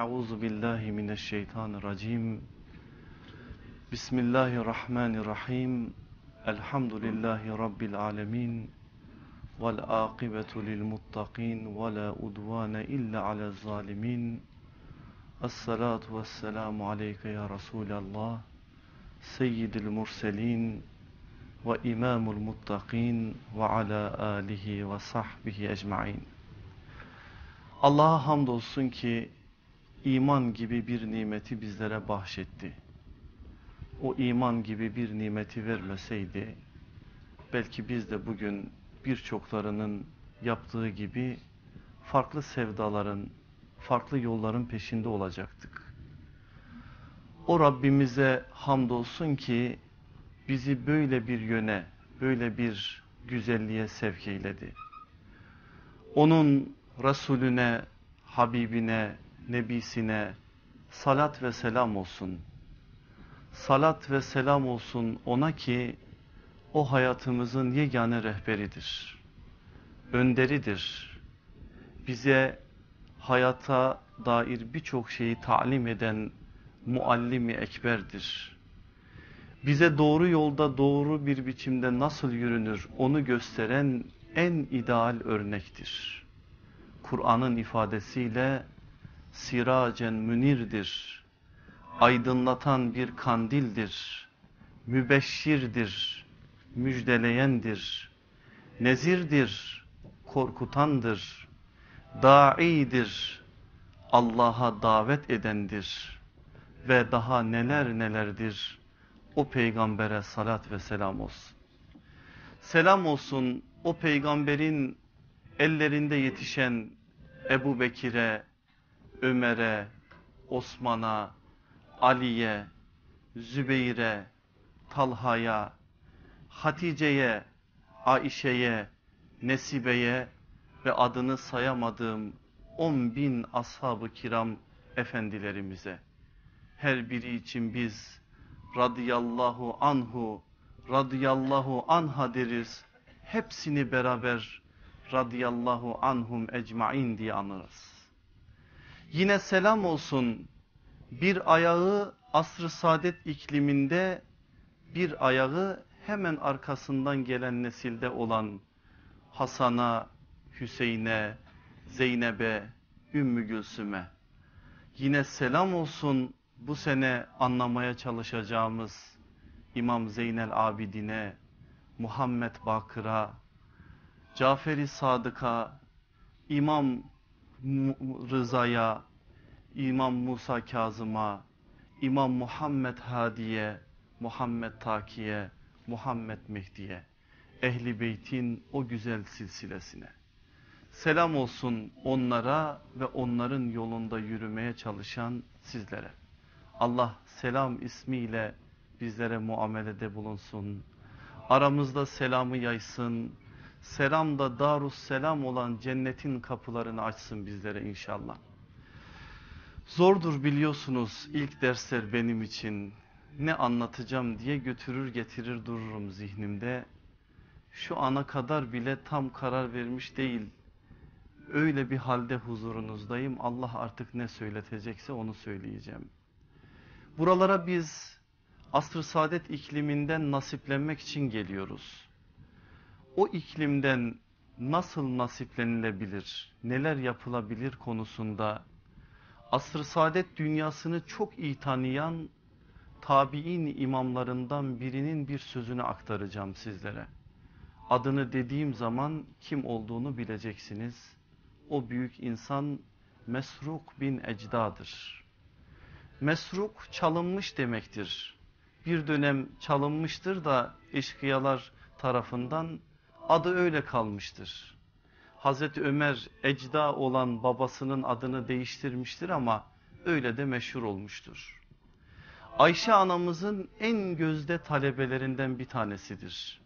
Euzu billahi mineşşeytanirracim. Bismillahirrahmanirrahim. Elhamdülillahi rabbil alamin. Vel akibetu lil muttaqin ve la udvane illa alel zalimin. Esselatu vesselamu aleyke ya Resulallah. Seyyidil murselin ve imamul muttaqin ve ala alihi ve sahbihi ecmain. Allah'a hamdolsun ki iman gibi bir nimeti bizlere bahşetti. O iman gibi bir nimeti vermeseydi belki biz de bugün birçoklarının yaptığı gibi farklı sevdaların, farklı yolların peşinde olacaktık. O Rabbimize hamdolsun ki bizi böyle bir yöne, böyle bir güzelliğe sevk eyledi. Onun Resulüne, Habibine, Nebisine salat ve selam olsun. Salat ve selam olsun ona ki o hayatımızın yegane rehberidir. Önderidir. Bize hayata dair birçok şeyi talim eden muallimi ekberdir. Bize doğru yolda doğru bir biçimde nasıl yürünür onu gösteren en ideal örnektir. Kur'an'ın ifadesiyle siracen münirdir. Aydınlatan bir kandildir. Mübeşşirdir. Müjdeleyendir. Nezirdir. Korkutandır. Da'idir. Allah'a davet edendir. Ve daha neler nelerdir. O peygambere salat ve selam olsun. Selam olsun o peygamberin ellerinde yetişen Ebu Bekir'e, Ömer'e, Osman'a, Ali'ye, Zübeyir'e, Talha'ya, Hatice'ye, Aişe'ye, Nesibe'ye ve adını sayamadığım on bin ashab-ı kiram efendilerimize. Her biri için biz radıyallahu anhu, radıyallahu anha deriz. Hepsini beraber radıyallahu anhum ecmain diye anırız. Yine selam olsun bir ayağı asr-ı saadet ikliminde bir ayağı hemen arkasından gelen nesilde olan Hasan'a, Hüseyin'e, Zeynep'e, Ümmü Gülsüm'e. Yine selam olsun bu sene anlamaya çalışacağımız İmam Zeynel Abidin'e, Muhammed Bakır'a, Caferi Sadık'a, İmam Rıza'ya, İmam Musa Kazım'a, İmam Muhammed Hadi'ye, Muhammed Taki'ye, Muhammed Mehdi'ye, Ehli Beyt'in o güzel silsilesine. Selam olsun onlara ve onların yolunda yürümeye çalışan sizlere. Allah selam ismiyle bizlere muamelede bulunsun. Aramızda selamı yaysın. Selam da darus selam olan cennetin kapılarını açsın bizlere inşallah. Zordur biliyorsunuz ilk dersler benim için. Ne anlatacağım diye götürür getirir dururum zihnimde. Şu ana kadar bile tam karar vermiş değil. Öyle bir halde huzurunuzdayım. Allah artık ne söyletecekse onu söyleyeceğim. Buralara biz asr-ı saadet ikliminden nasiplenmek için geliyoruz. O iklimden nasıl nasiplenilebilir, neler yapılabilir konusunda asr-ı saadet dünyasını çok iyi tanıyan tabi'in imamlarından birinin bir sözünü aktaracağım sizlere. Adını dediğim zaman kim olduğunu bileceksiniz. O büyük insan Mesruk bin Ecda'dır. Mesruk çalınmış demektir. Bir dönem çalınmıştır da eşkıyalar tarafından adı öyle kalmıştır. Hazreti Ömer Ecda olan babasının adını değiştirmiştir ama öyle de meşhur olmuştur. Ayşe anamızın en gözde talebelerinden bir tanesidir.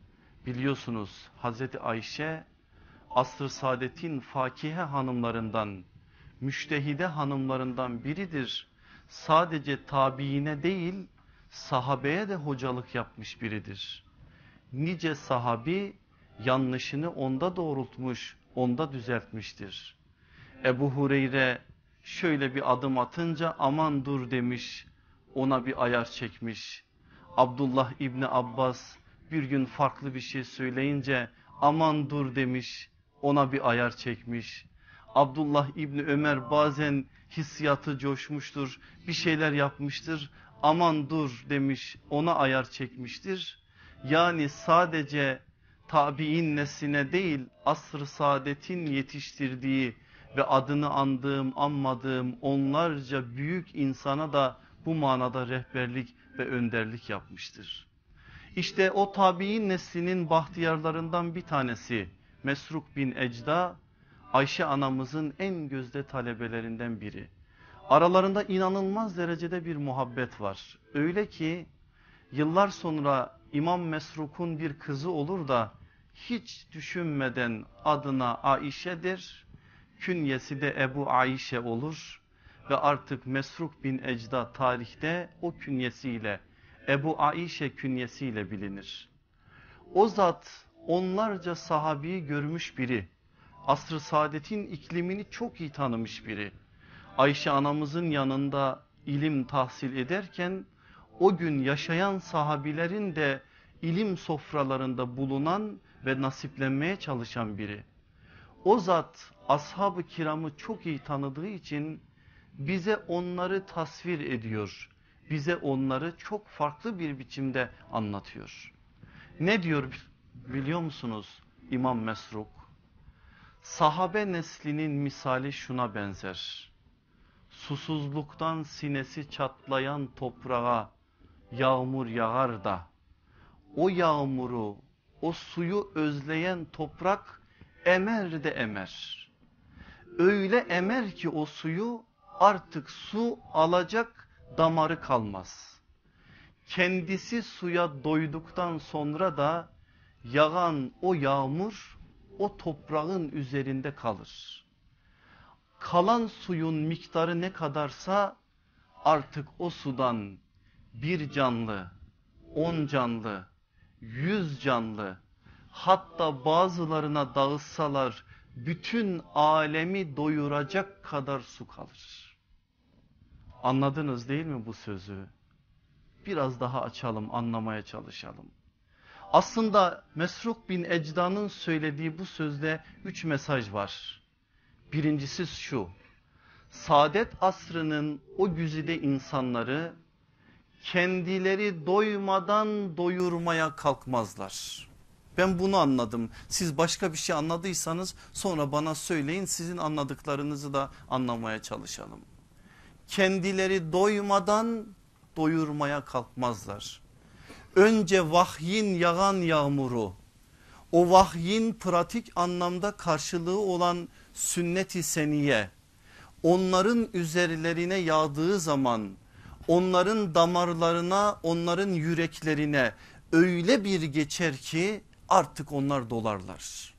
Biliyorsunuz Hazreti Ayşe asr-ı saadetin fakihe hanımlarından, müştehide hanımlarından biridir. Sadece tabiine değil sahabeye de hocalık yapmış biridir. Nice sahabi yanlışını onda doğrultmuş, onda düzeltmiştir. Ebu Hureyre şöyle bir adım atınca aman dur demiş ona bir ayar çekmiş. Abdullah İbni Abbas bir gün farklı bir şey söyleyince aman dur demiş ona bir ayar çekmiş. Abdullah İbni Ömer bazen hissiyatı coşmuştur bir şeyler yapmıştır aman dur demiş ona ayar çekmiştir. Yani sadece tabi'in nesline değil asr-ı saadetin yetiştirdiği ve adını andığım anmadığım onlarca büyük insana da bu manada rehberlik ve önderlik yapmıştır. İşte o tabi'in neslinin bahtiyarlarından bir tanesi Mesruk bin Ecda Ayşe anamızın en gözde talebelerinden biri. Aralarında inanılmaz derecede bir muhabbet var. Öyle ki yıllar sonra İmam Mesruk'un bir kızı olur da hiç düşünmeden adına Aişe'dir. Künyesi de Ebu Ayşe olur ve artık Mesruk bin Ecda tarihte o künyesiyle Ebu Aişe künyesiyle bilinir. O zat onlarca sahabiyi görmüş biri. Asr-ı saadetin iklimini çok iyi tanımış biri. Ayşe anamızın yanında ilim tahsil ederken o gün yaşayan sahabilerin de ilim sofralarında bulunan ve nasiplenmeye çalışan biri. O zat ashab-ı kiramı çok iyi tanıdığı için bize onları tasvir ediyor. Bize onları çok farklı bir biçimde anlatıyor. Ne diyor biliyor musunuz İmam Mesruk? Sahabe neslinin misali şuna benzer. Susuzluktan sinesi çatlayan toprağa yağmur yağar da o yağmuru o suyu özleyen toprak emer de emer. Öyle emer ki o suyu artık su alacak damarı kalmaz. Kendisi suya doyduktan sonra da yağan o yağmur o toprağın üzerinde kalır. Kalan suyun miktarı ne kadarsa artık o sudan bir canlı, on canlı, yüz canlı hatta bazılarına dağıtsalar bütün alemi doyuracak kadar su kalır. Anladınız değil mi bu sözü? Biraz daha açalım anlamaya çalışalım. Aslında Mesruk bin Ecda'nın söylediği bu sözde üç mesaj var. Birincisi şu. Saadet asrının o güzide insanları kendileri doymadan doyurmaya kalkmazlar. Ben bunu anladım. Siz başka bir şey anladıysanız sonra bana söyleyin sizin anladıklarınızı da anlamaya çalışalım. Kendileri doymadan doyurmaya kalkmazlar. Önce vahyin yağan yağmuru, o vahyin pratik anlamda karşılığı olan sünnet-i seniye, onların üzerlerine yağdığı zaman onların damarlarına onların yüreklerine öyle bir geçer ki artık onlar dolarlar.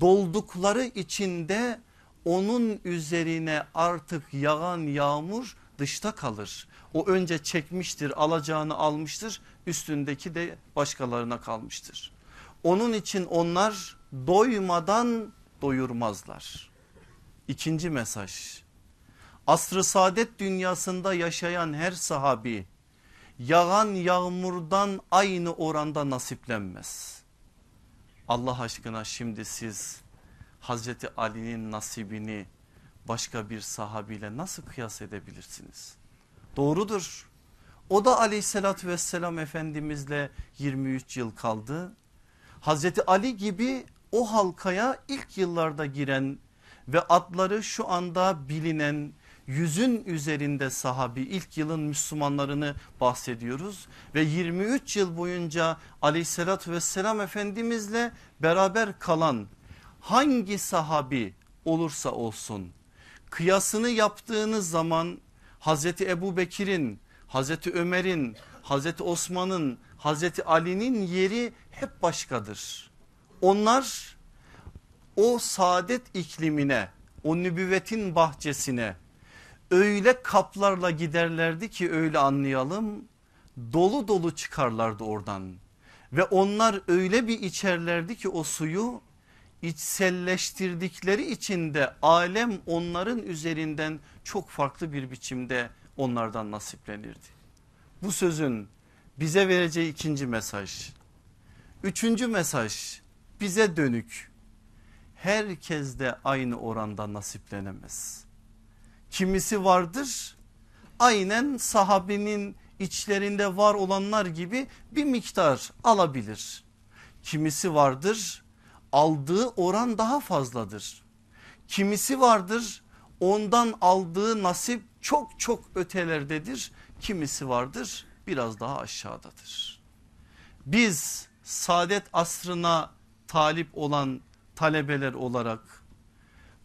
Doldukları içinde onun üzerine artık yağan yağmur dışta kalır. O önce çekmiştir alacağını almıştır üstündeki de başkalarına kalmıştır. Onun için onlar doymadan doyurmazlar. İkinci mesaj asrı saadet dünyasında yaşayan her sahabi yağan yağmurdan aynı oranda nasiplenmez. Allah aşkına şimdi siz Hazreti Ali'nin nasibini başka bir sahabiyle nasıl kıyas edebilirsiniz? Doğrudur. O da aleyhissalatü vesselam efendimizle 23 yıl kaldı. Hazreti Ali gibi o halkaya ilk yıllarda giren ve adları şu anda bilinen yüzün üzerinde sahabi ilk yılın Müslümanlarını bahsediyoruz. Ve 23 yıl boyunca aleyhissalatü vesselam efendimizle beraber kalan hangi sahabi olursa olsun kıyasını yaptığınız zaman Hazreti Ebu Bekir'in, Hazreti Ömer'in, Hazreti Osman'ın, Hazreti Ali'nin yeri hep başkadır. Onlar o saadet iklimine, o nübüvvetin bahçesine öyle kaplarla giderlerdi ki öyle anlayalım dolu dolu çıkarlardı oradan ve onlar öyle bir içerlerdi ki o suyu içselleştirdikleri için de alem onların üzerinden çok farklı bir biçimde onlardan nasiplenirdi. Bu sözün bize vereceği ikinci mesaj. Üçüncü mesaj bize dönük. Herkes de aynı oranda nasiplenemez. Kimisi vardır aynen sahabinin içlerinde var olanlar gibi bir miktar alabilir. Kimisi vardır aldığı oran daha fazladır. Kimisi vardır ondan aldığı nasip çok çok ötelerdedir. Kimisi vardır biraz daha aşağıdadır. Biz saadet asrına talip olan talebeler olarak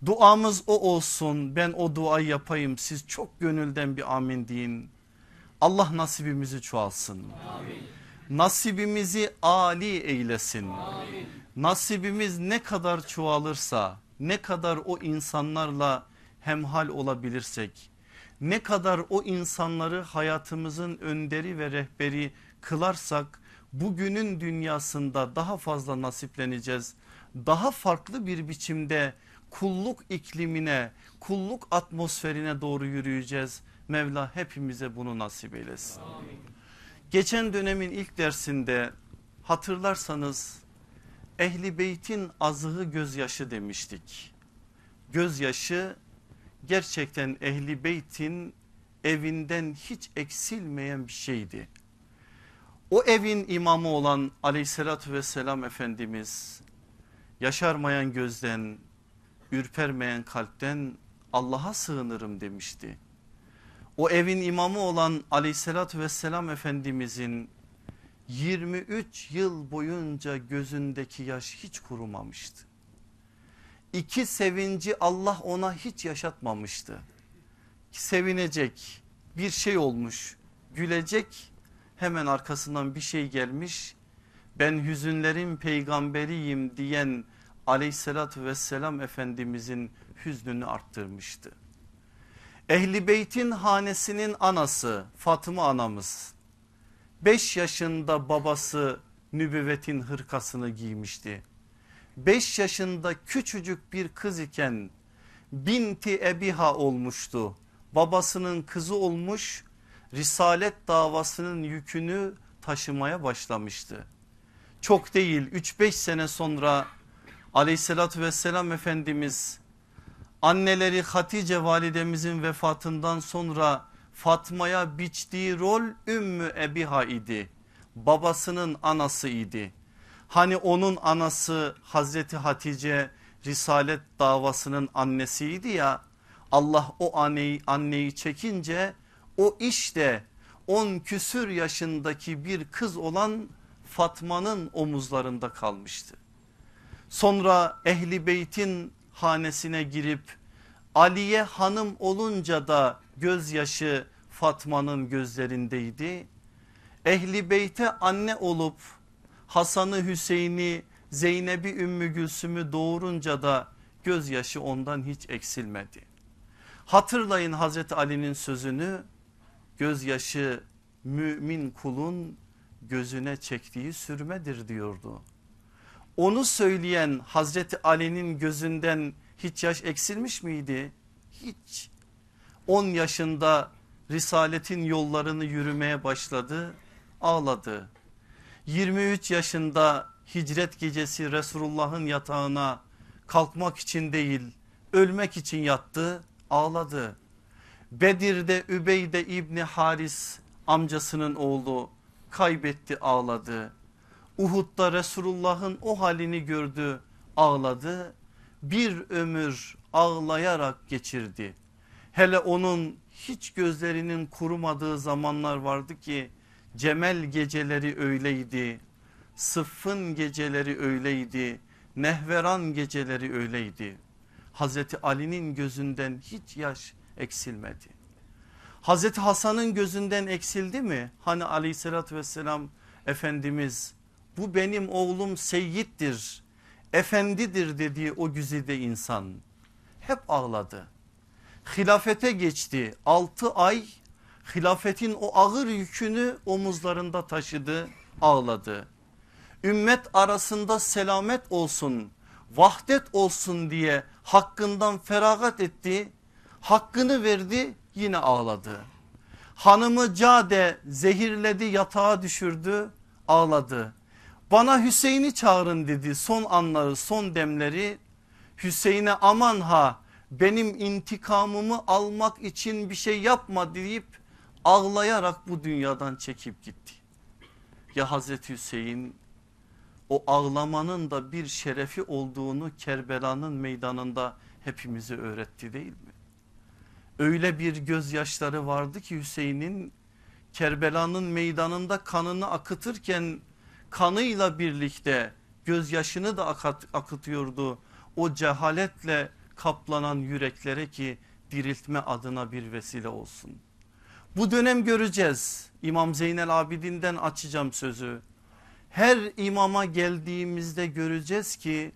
duamız o olsun ben o duayı yapayım siz çok gönülden bir amin deyin. Allah nasibimizi çoğalsın. Amin. Nasibimizi ali eylesin. Amin. Nasibimiz ne kadar çoğalırsa ne kadar o insanlarla hemhal olabilirsek ne kadar o insanları hayatımızın önderi ve rehberi kılarsak bugünün dünyasında daha fazla nasipleneceğiz. Daha farklı bir biçimde kulluk iklimine, kulluk atmosferine doğru yürüyeceğiz. Mevla hepimize bunu nasip eylesin. Amin. Geçen dönemin ilk dersinde hatırlarsanız ehli beytin azığı gözyaşı demiştik. Gözyaşı gerçekten ehli beytin evinden hiç eksilmeyen bir şeydi. O evin imamı olan aleyhissalatü vesselam Efendimiz yaşarmayan gözden, ürpermeyen kalpten Allah'a sığınırım demişti. O evin imamı olan aleyhissalatü vesselam Efendimizin 23 yıl boyunca gözündeki yaş hiç kurumamıştı. İki sevinci Allah ona hiç yaşatmamıştı. Sevinecek bir şey olmuş gülecek hemen arkasından bir şey gelmiş. Ben hüzünlerin peygamberiyim diyen aleyhissalatü vesselam efendimizin hüznünü arttırmıştı. Ehli beytin hanesinin anası Fatıma anamız 5 yaşında babası nübüvvetin hırkasını giymişti. 5 yaşında küçücük bir kız iken binti Ebiha olmuştu. Babasının kızı olmuş risalet davasının yükünü taşımaya başlamıştı. Çok değil 3-5 sene sonra aleyhissalatü vesselam Efendimiz anneleri Hatice validemizin vefatından sonra Fatma'ya biçtiği rol Ümmü Ebiha idi. Babasının anası idi. Hani onun anası Hazreti Hatice Risalet davasının annesiydi ya Allah o anneyi, anneyi çekince o işte 10 küsür yaşındaki bir kız olan Fatma'nın omuzlarında kalmıştı. Sonra Ehli Beyt'in hanesine girip Aliye hanım olunca da gözyaşı Fatma'nın gözlerindeydi. Ehli Beyt'e anne olup Hasan'ı Hüseyin'i Zeynep'i Ümmü Gülsüm'ü doğurunca da gözyaşı ondan hiç eksilmedi. Hatırlayın Hazreti Ali'nin sözünü gözyaşı mümin kulun gözüne çektiği sürmedir diyordu. Onu söyleyen Hazreti Ali'nin gözünden hiç yaş eksilmiş miydi? Hiç. 10 yaşında risaletin yollarını yürümeye başladı ağladı. 23 yaşında hicret gecesi Resulullah'ın yatağına kalkmak için değil ölmek için yattı ağladı. Bedir'de Übeyde İbni Haris amcasının oğlu kaybetti ağladı. Uhud'da Resulullah'ın o halini gördü ağladı. Bir ömür ağlayarak geçirdi. Hele onun hiç gözlerinin kurumadığı zamanlar vardı ki Cemel geceleri öyleydi. Sıffın geceleri öyleydi. Nehveran geceleri öyleydi. Hazreti Ali'nin gözünden hiç yaş eksilmedi. Hazreti Hasan'ın gözünden eksildi mi? Hani aleyhissalatü vesselam Efendimiz bu benim oğlum seyyittir, efendidir dediği o güzide insan hep ağladı. Hilafete geçti 6 ay hilafetin o ağır yükünü omuzlarında taşıdı ağladı. Ümmet arasında selamet olsun vahdet olsun diye hakkından feragat etti. Hakkını verdi yine ağladı. Hanımı Cade zehirledi yatağa düşürdü ağladı. Bana Hüseyin'i çağırın dedi son anları son demleri. Hüseyin'e aman ha benim intikamımı almak için bir şey yapma deyip ağlayarak bu dünyadan çekip gitti. Ya Hazreti Hüseyin o ağlamanın da bir şerefi olduğunu Kerbela'nın meydanında hepimize öğretti değil mi? Öyle bir gözyaşları vardı ki Hüseyin'in Kerbela'nın meydanında kanını akıtırken kanıyla birlikte gözyaşını da akıtıyordu. O cehaletle kaplanan yüreklere ki diriltme adına bir vesile olsun. Bu dönem göreceğiz. İmam Zeynel Abidin'den açacağım sözü. Her imama geldiğimizde göreceğiz ki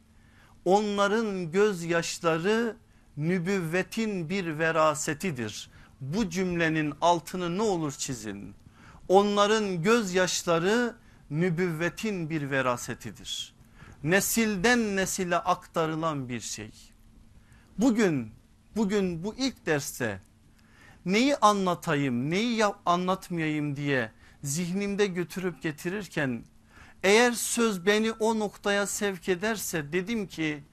onların gözyaşları nübüvvetin bir verasetidir. Bu cümlenin altını ne olur çizin. Onların gözyaşları nübüvvetin bir verasetidir. Nesilden nesile aktarılan bir şey. Bugün bugün bu ilk derste neyi anlatayım neyi anlatmayayım diye zihnimde götürüp getirirken eğer söz beni o noktaya sevk ederse dedim ki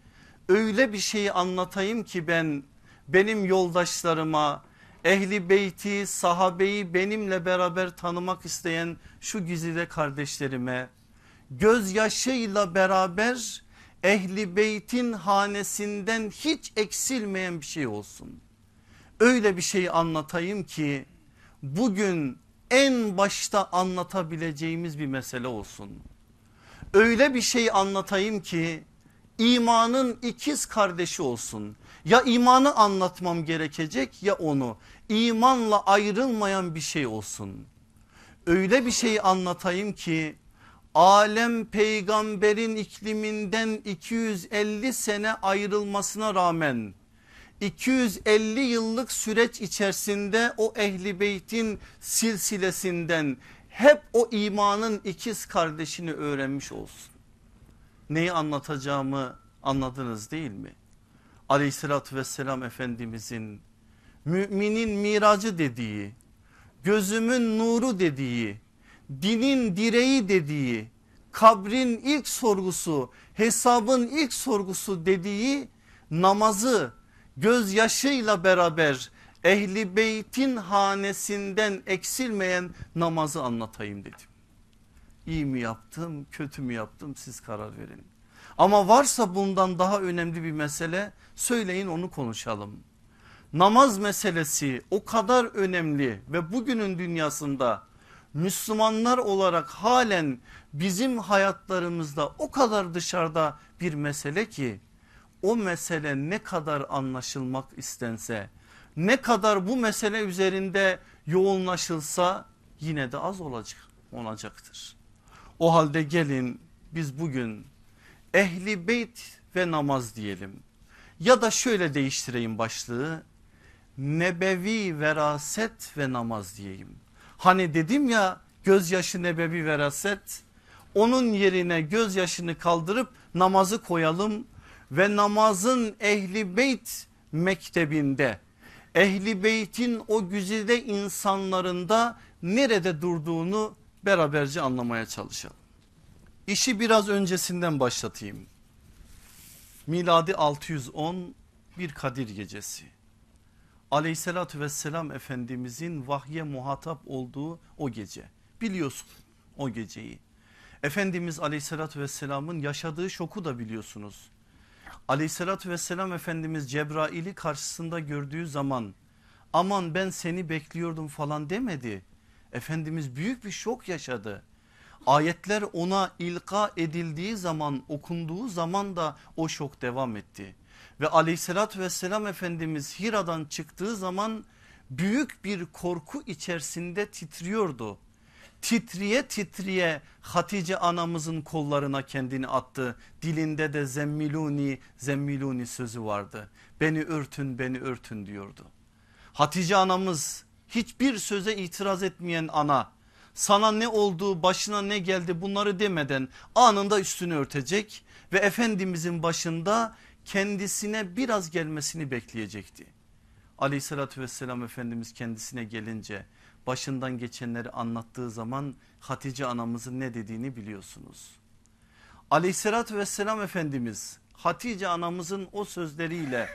öyle bir şeyi anlatayım ki ben benim yoldaşlarıma ehli beyti sahabeyi benimle beraber tanımak isteyen şu güzide kardeşlerime gözyaşıyla beraber ehli beytin hanesinden hiç eksilmeyen bir şey olsun. Öyle bir şey anlatayım ki bugün en başta anlatabileceğimiz bir mesele olsun. Öyle bir şey anlatayım ki imanın ikiz kardeşi olsun. Ya imanı anlatmam gerekecek ya onu imanla ayrılmayan bir şey olsun. Öyle bir şey anlatayım ki alem peygamberin ikliminden 250 sene ayrılmasına rağmen 250 yıllık süreç içerisinde o ehli beytin silsilesinden hep o imanın ikiz kardeşini öğrenmiş olsun. Neyi anlatacağımı anladınız değil mi? Aleyhissalatü vesselam Efendimizin müminin miracı dediği, gözümün nuru dediği, dinin direği dediği, kabrin ilk sorgusu, hesabın ilk sorgusu dediği namazı gözyaşıyla beraber ehli beytin hanesinden eksilmeyen namazı anlatayım dedim. İyi mi yaptım kötü mü yaptım siz karar verin. Ama varsa bundan daha önemli bir mesele söyleyin onu konuşalım. Namaz meselesi o kadar önemli ve bugünün dünyasında Müslümanlar olarak halen bizim hayatlarımızda o kadar dışarıda bir mesele ki o mesele ne kadar anlaşılmak istense ne kadar bu mesele üzerinde yoğunlaşılsa yine de az olacak olacaktır. O halde gelin biz bugün ehli beyt ve namaz diyelim ya da şöyle değiştireyim başlığı nebevi veraset ve namaz diyeyim. Hani dedim ya gözyaşı nebevi veraset onun yerine gözyaşını kaldırıp namazı koyalım ve namazın ehli beyt mektebinde ehli beytin o güzide insanlarında nerede durduğunu beraberce anlamaya çalışalım. İşi biraz öncesinden başlatayım. Miladi 610 bir Kadir gecesi. Aleyhissalatü vesselam Efendimizin vahye muhatap olduğu o gece. Biliyorsun o geceyi. Efendimiz aleyhissalatü vesselamın yaşadığı şoku da biliyorsunuz. Aleyhissalatü vesselam Efendimiz Cebrail'i karşısında gördüğü zaman aman ben seni bekliyordum falan demedi. Efendimiz büyük bir şok yaşadı. Ayetler ona ilka edildiği zaman okunduğu zaman da o şok devam etti. Ve aleyhissalatü vesselam Efendimiz Hira'dan çıktığı zaman büyük bir korku içerisinde titriyordu titriye titriye Hatice anamızın kollarına kendini attı. Dilinde de zemmiluni zemmiluni sözü vardı. Beni örtün beni örtün diyordu. Hatice anamız hiçbir söze itiraz etmeyen ana sana ne oldu başına ne geldi bunları demeden anında üstünü örtecek ve Efendimizin başında kendisine biraz gelmesini bekleyecekti. Aleyhissalatü vesselam Efendimiz kendisine gelince başından geçenleri anlattığı zaman Hatice anamızın ne dediğini biliyorsunuz. Aleyhissalatü vesselam Efendimiz Hatice anamızın o sözleriyle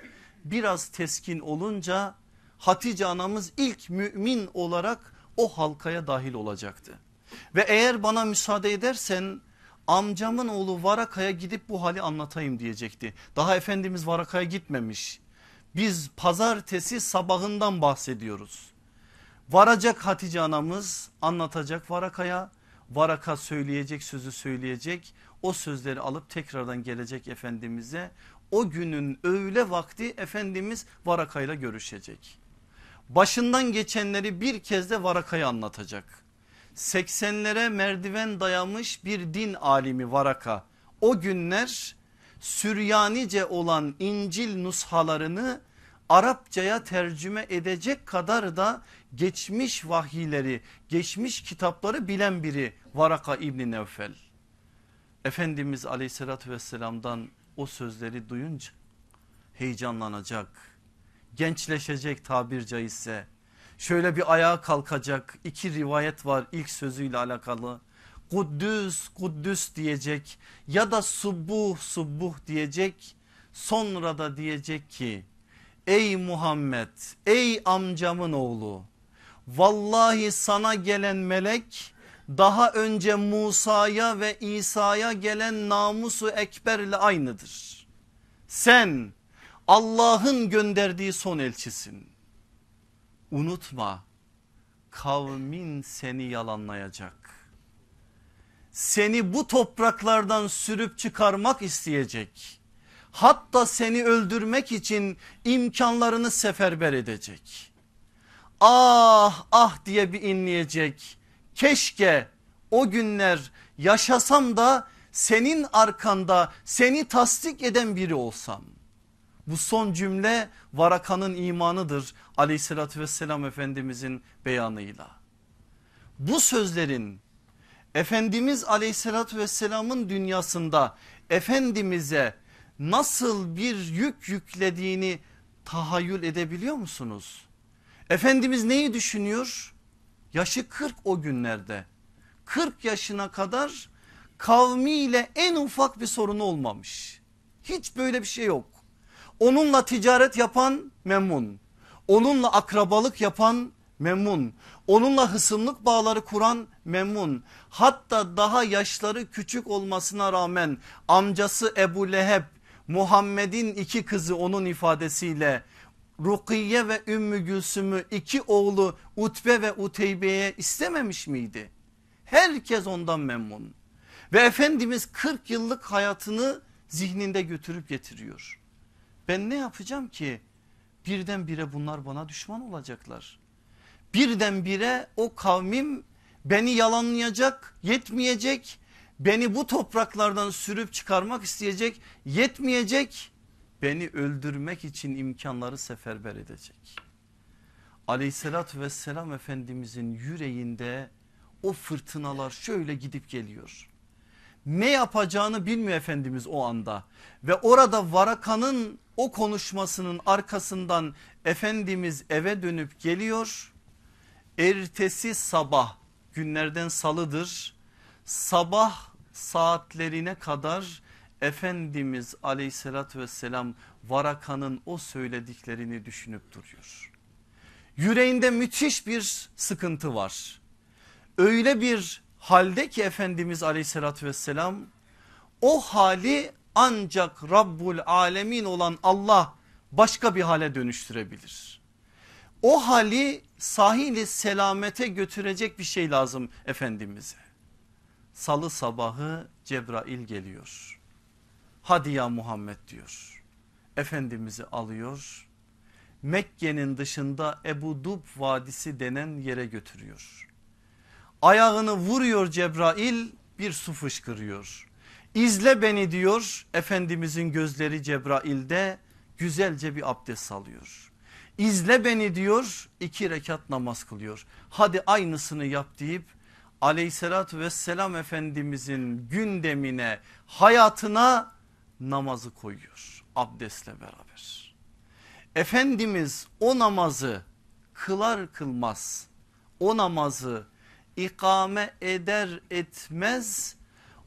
biraz teskin olunca Hatice anamız ilk mümin olarak o halkaya dahil olacaktı. Ve eğer bana müsaade edersen amcamın oğlu Varaka'ya gidip bu hali anlatayım diyecekti. Daha Efendimiz Varaka'ya gitmemiş. Biz pazartesi sabahından bahsediyoruz. Varacak Hatice anamız anlatacak Varaka'ya. Varaka söyleyecek sözü söyleyecek. O sözleri alıp tekrardan gelecek Efendimiz'e. O günün öğle vakti Efendimiz Varaka'yla görüşecek. Başından geçenleri bir kez de Varaka'ya anlatacak. 80'lere merdiven dayamış bir din alimi Varaka. O günler Süryanice olan İncil nushalarını Arapçaya tercüme edecek kadar da geçmiş vahiyleri, geçmiş kitapları bilen biri Varaka İbni Nevfel. Efendimiz aleyhissalatü vesselamdan o sözleri duyunca heyecanlanacak, gençleşecek tabir caizse. Şöyle bir ayağa kalkacak iki rivayet var ilk sözüyle alakalı. Kuddüs Kuddüs diyecek ya da Subbuh Subbuh diyecek. Sonra da diyecek ki ey Muhammed ey amcamın oğlu vallahi sana gelen melek daha önce Musa'ya ve İsa'ya gelen namusu ekberle aynıdır. Sen Allah'ın gönderdiği son elçisin. Unutma kavmin seni yalanlayacak. Seni bu topraklardan sürüp çıkarmak isteyecek. Hatta seni öldürmek için imkanlarını seferber edecek. Ah ah diye bir inleyecek. Keşke o günler yaşasam da senin arkanda seni tasdik eden biri olsam. Bu son cümle Varaka'nın imanıdır aleyhissalatü vesselam efendimizin beyanıyla. Bu sözlerin Efendimiz aleyhissalatü vesselamın dünyasında Efendimiz'e nasıl bir yük yüklediğini tahayyül edebiliyor musunuz? Efendimiz neyi düşünüyor? Yaşı 40 o günlerde 40 yaşına kadar kavmiyle en ufak bir sorunu olmamış. Hiç böyle bir şey yok. Onunla ticaret yapan memnun. Onunla akrabalık yapan memnun. Onunla hısımlık bağları kuran memnun. Hatta daha yaşları küçük olmasına rağmen amcası Ebu Leheb Muhammed'in iki kızı onun ifadesiyle Rukiye ve Ümmü Gülsüm'ü iki oğlu Utbe ve Uteybe'ye istememiş miydi? Herkes ondan memnun. Ve Efendimiz 40 yıllık hayatını zihninde götürüp getiriyor. Ben ne yapacağım ki birdenbire bunlar bana düşman olacaklar. Birdenbire o kavmim beni yalanlayacak yetmeyecek. Beni bu topraklardan sürüp çıkarmak isteyecek yetmeyecek. Beni öldürmek için imkanları seferber edecek. Aleyhissalatü vesselam Efendimizin yüreğinde o fırtınalar şöyle gidip geliyor. Ne yapacağını bilmiyor Efendimiz o anda ve orada Varaka'nın o konuşmasının arkasından Efendimiz eve dönüp geliyor. Ertesi sabah günlerden salıdır sabah saatlerine kadar Efendimiz aleyhissalatü vesselam Varaka'nın o söylediklerini düşünüp duruyor. Yüreğinde müthiş bir sıkıntı var. Öyle bir halde ki Efendimiz aleyhissalatü vesselam o hali ancak Rabbul Alemin olan Allah başka bir hale dönüştürebilir. O hali sahili selamete götürecek bir şey lazım Efendimiz'e. Salı sabahı Cebrail geliyor. Hadi ya Muhammed diyor. Efendimiz'i alıyor. Mekke'nin dışında Ebu Dub Vadisi denen yere götürüyor. Ayağını vuruyor Cebrail bir su fışkırıyor. İzle beni diyor Efendimizin gözleri Cebrail'de güzelce bir abdest alıyor. İzle beni diyor iki rekat namaz kılıyor. Hadi aynısını yap deyip aleyhissalatü vesselam efendimizin gündemine hayatına namazı koyuyor abdestle beraber. Efendimiz o namazı kılar kılmaz o namazı ikame eder etmez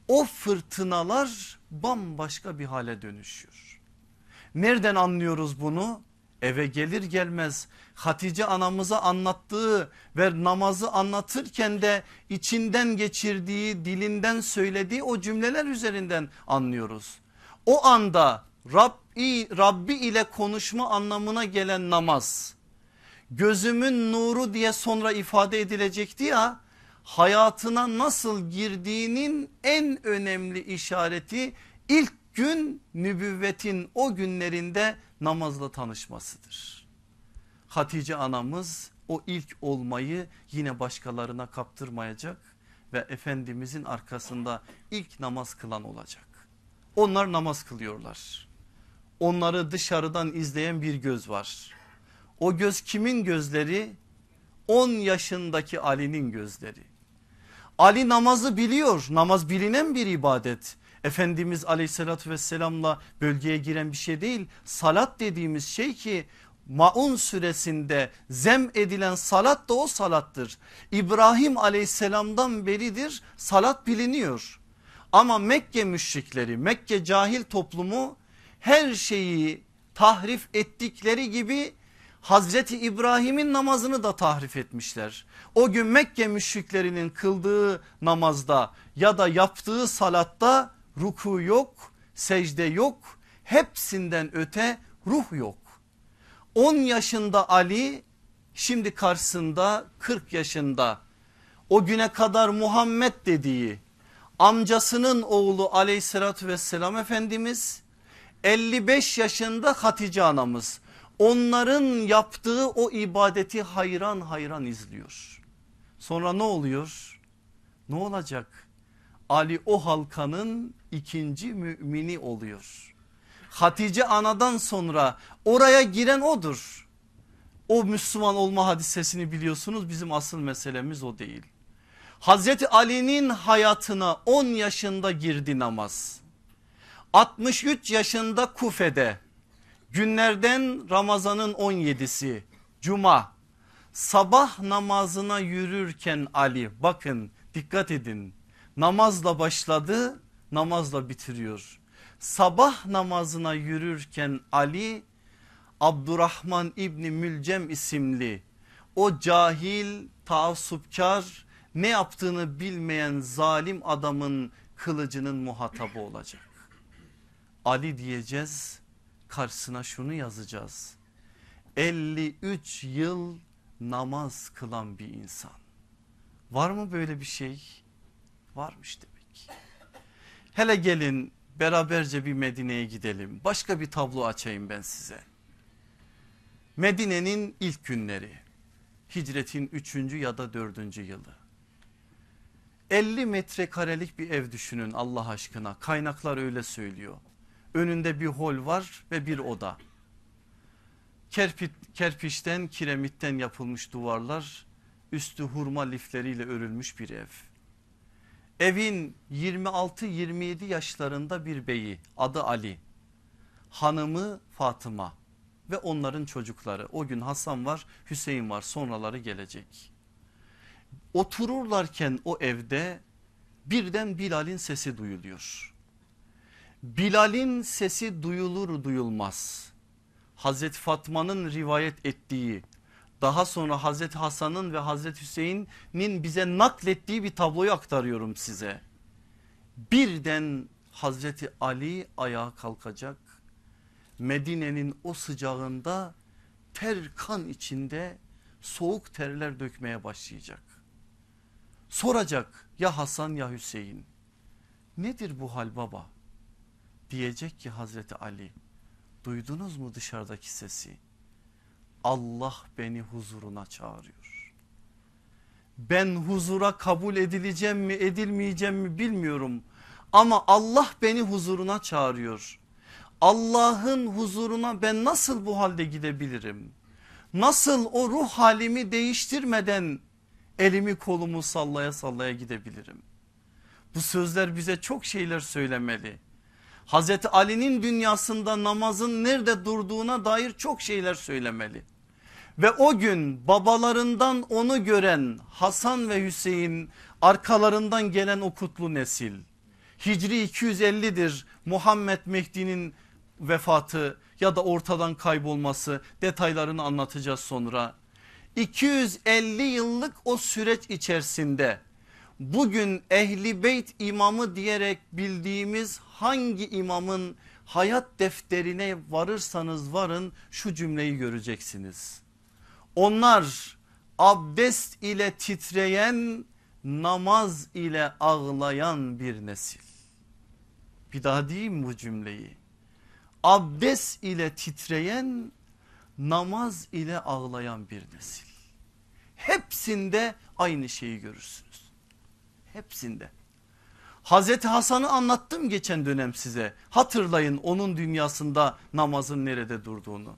o fırtınalar bambaşka bir hale dönüşüyor. Nereden anlıyoruz bunu? Eve gelir gelmez Hatice anamıza anlattığı ve namazı anlatırken de içinden geçirdiği dilinden söylediği o cümleler üzerinden anlıyoruz. O anda Rabbi, Rabbi ile konuşma anlamına gelen namaz gözümün nuru diye sonra ifade edilecekti ya hayatına nasıl girdiğinin en önemli işareti ilk gün nübüvvetin o günlerinde namazla tanışmasıdır. Hatice anamız o ilk olmayı yine başkalarına kaptırmayacak ve Efendimizin arkasında ilk namaz kılan olacak. Onlar namaz kılıyorlar. Onları dışarıdan izleyen bir göz var. O göz kimin gözleri? 10 yaşındaki Ali'nin gözleri. Ali namazı biliyor. Namaz bilinen bir ibadet. Efendimiz aleyhissalatü vesselamla bölgeye giren bir şey değil. Salat dediğimiz şey ki Maun suresinde zem edilen salat da o salattır. İbrahim aleyhisselamdan beridir salat biliniyor. Ama Mekke müşrikleri Mekke cahil toplumu her şeyi tahrif ettikleri gibi Hazreti İbrahim'in namazını da tahrif etmişler. O gün Mekke müşriklerinin kıldığı namazda ya da yaptığı salatta ruku yok, secde yok, hepsinden öte ruh yok. 10 yaşında Ali şimdi karşısında 40 yaşında o güne kadar Muhammed dediği amcasının oğlu aleyhissalatü vesselam efendimiz 55 yaşında Hatice anamız onların yaptığı o ibadeti hayran hayran izliyor. Sonra ne oluyor? Ne olacak? Ali o halkanın ikinci mümini oluyor. Hatice anadan sonra oraya giren odur. O Müslüman olma hadisesini biliyorsunuz bizim asıl meselemiz o değil. Hazreti Ali'nin hayatına 10 yaşında girdi namaz. 63 yaşında Kufe'de günlerden Ramazan'ın 17'si Cuma sabah namazına yürürken Ali bakın dikkat edin namazla başladı namazla bitiriyor. Sabah namazına yürürken Ali Abdurrahman İbni Mülcem isimli o cahil taassupkar ne yaptığını bilmeyen zalim adamın kılıcının muhatabı olacak. Ali diyeceğiz karşısına şunu yazacağız. 53 yıl namaz kılan bir insan. Var mı böyle bir şey? Varmış demek. Hele gelin beraberce bir Medine'ye gidelim. Başka bir tablo açayım ben size. Medine'nin ilk günleri. Hicretin 3. ya da 4. yılı. 50 metrekarelik bir ev düşünün Allah aşkına. Kaynaklar öyle söylüyor. Önünde bir hol var ve bir oda. Kerpit, kerpiçten kiremitten yapılmış duvarlar. Üstü hurma lifleriyle örülmüş bir ev. Evin 26-27 yaşlarında bir beyi adı Ali. Hanımı Fatıma ve onların çocukları. O gün Hasan var Hüseyin var sonraları gelecek. Otururlarken o evde birden Bilal'in sesi duyuluyor. Bilal'in sesi duyulur duyulmaz. Hazreti Fatma'nın rivayet ettiği daha sonra Hazreti Hasan'ın ve Hazreti Hüseyin'in bize naklettiği bir tabloyu aktarıyorum size. Birden Hazreti Ali ayağa kalkacak. Medine'nin o sıcağında ter kan içinde soğuk terler dökmeye başlayacak. Soracak ya Hasan ya Hüseyin nedir bu hal baba? Diyecek ki Hazreti Ali duydunuz mu dışarıdaki sesi? Allah beni huzuruna çağırıyor. Ben huzura kabul edileceğim mi edilmeyeceğim mi bilmiyorum. Ama Allah beni huzuruna çağırıyor. Allah'ın huzuruna ben nasıl bu halde gidebilirim? Nasıl o ruh halimi değiştirmeden elimi kolumu sallaya sallaya gidebilirim. Bu sözler bize çok şeyler söylemeli. Hazreti Ali'nin dünyasında namazın nerede durduğuna dair çok şeyler söylemeli. Ve o gün babalarından onu gören Hasan ve Hüseyin arkalarından gelen o kutlu nesil. Hicri 250'dir Muhammed Mehdi'nin vefatı ya da ortadan kaybolması detaylarını anlatacağız sonra. 250 yıllık o süreç içerisinde bugün ehli beyt imamı diyerek bildiğimiz hangi imamın hayat defterine varırsanız varın şu cümleyi göreceksiniz. Onlar abdest ile titreyen namaz ile ağlayan bir nesil. Bir daha diyeyim bu cümleyi. Abdest ile titreyen namaz ile ağlayan bir nesil. Hepsinde aynı şeyi görürsünüz. Hepsinde. Hazreti Hasan'ı anlattım geçen dönem size. Hatırlayın onun dünyasında namazın nerede durduğunu.